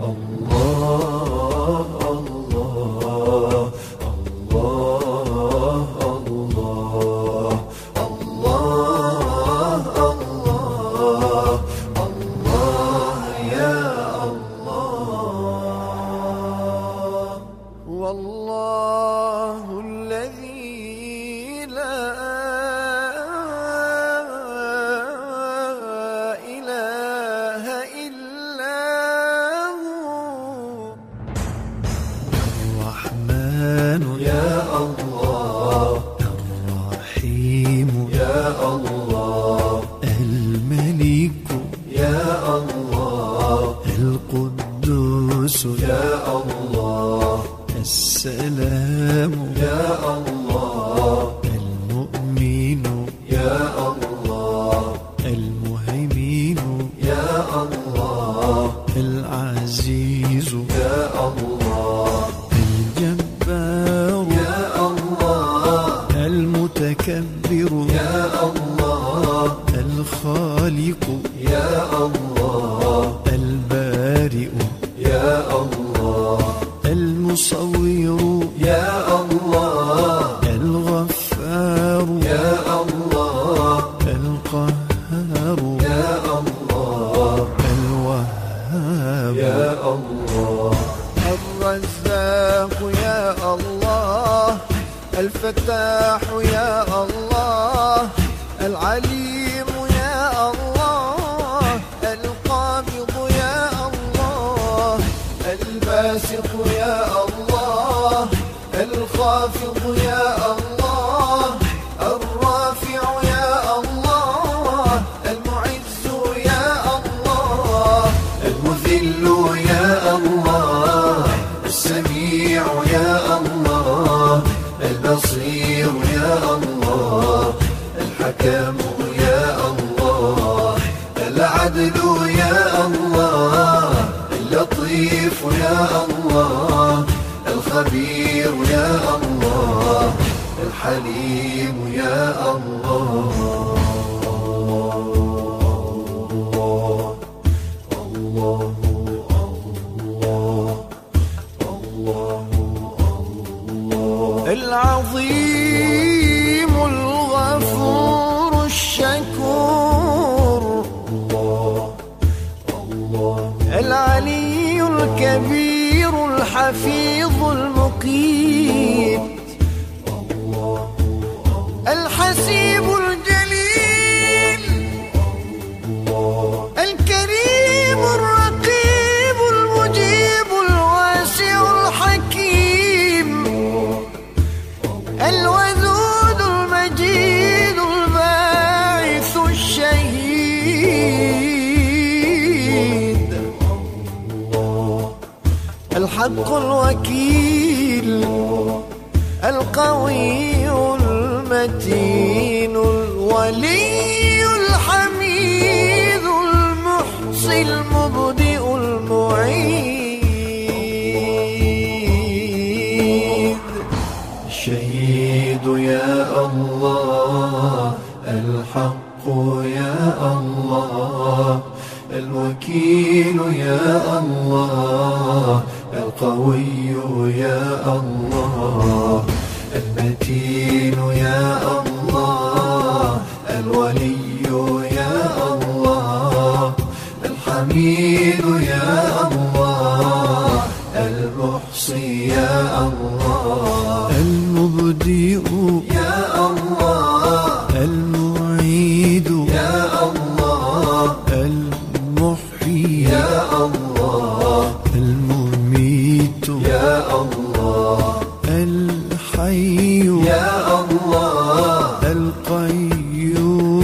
الله الله المهيمين يا الله. العزيز. يا الله. الجبار. يا الله. المتكبر. يا الله. الخالق. يا الله. البارئ. يا الله. الفتاح يا الله العليم العدل يا الله اللطيف يا الله الخبير يا الله الحليم يا الله العظيم الحفيظ المقيم الحق الوكيل القوي المتين الولي الحميد المحصي المبدئ المعيد الشهيد يا الله الحق يا الله الوكيل يا الله القوي يا الله المتين يا الله الولي يا الله الحميد يا الله المحصي يا الله المبدئ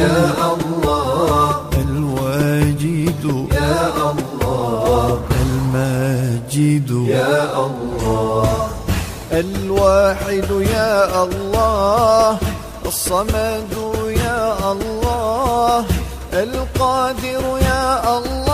يا الله. الواجد. يا الله. الماجد يا الله. الواحد يا الله. الصمد يا الله. القادر يا الله.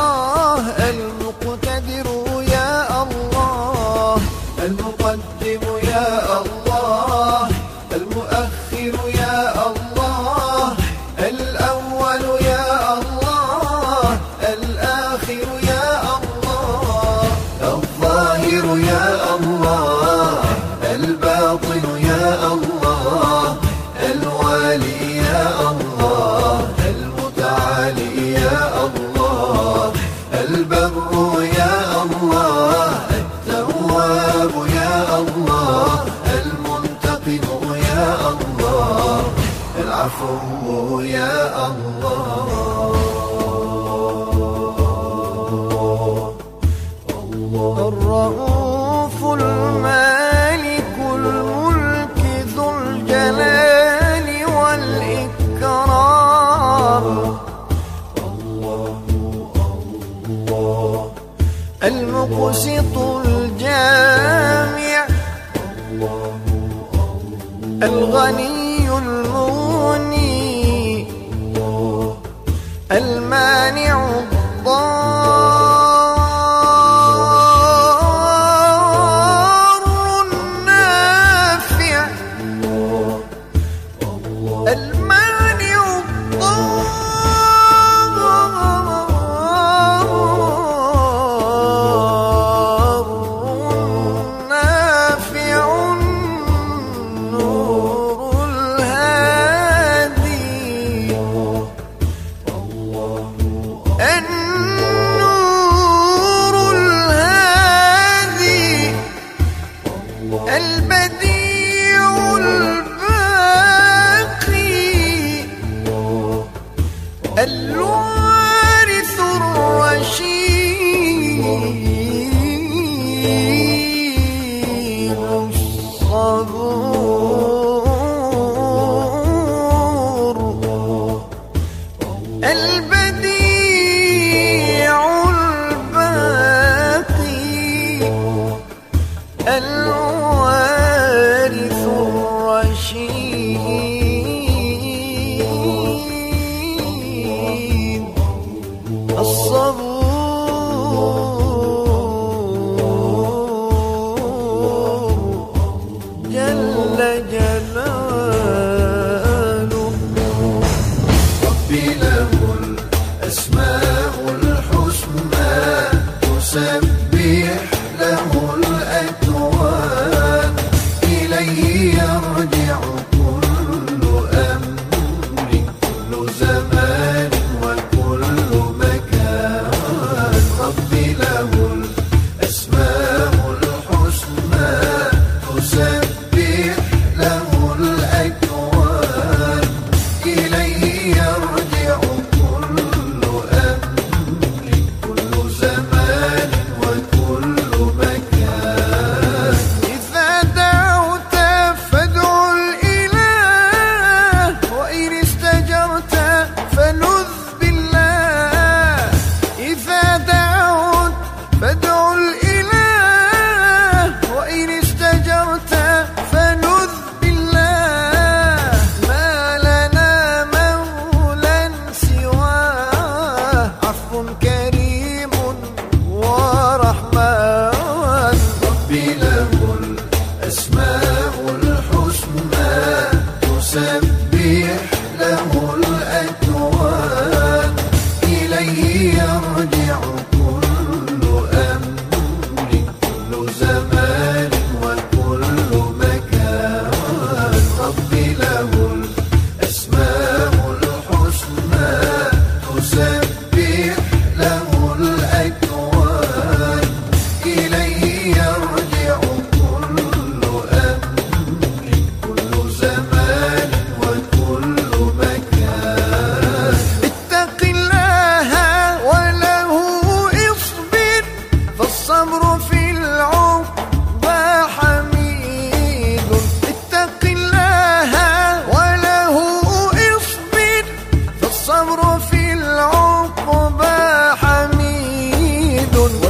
يا الله العفو يا الله الله الرؤوف المالك الملك ذو الجلال والإكرام. الله الله. المقسط غني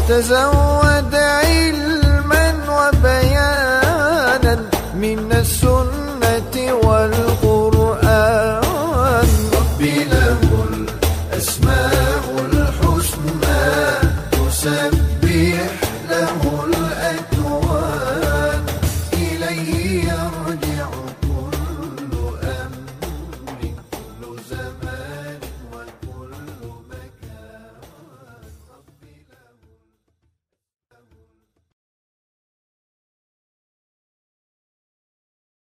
وتزود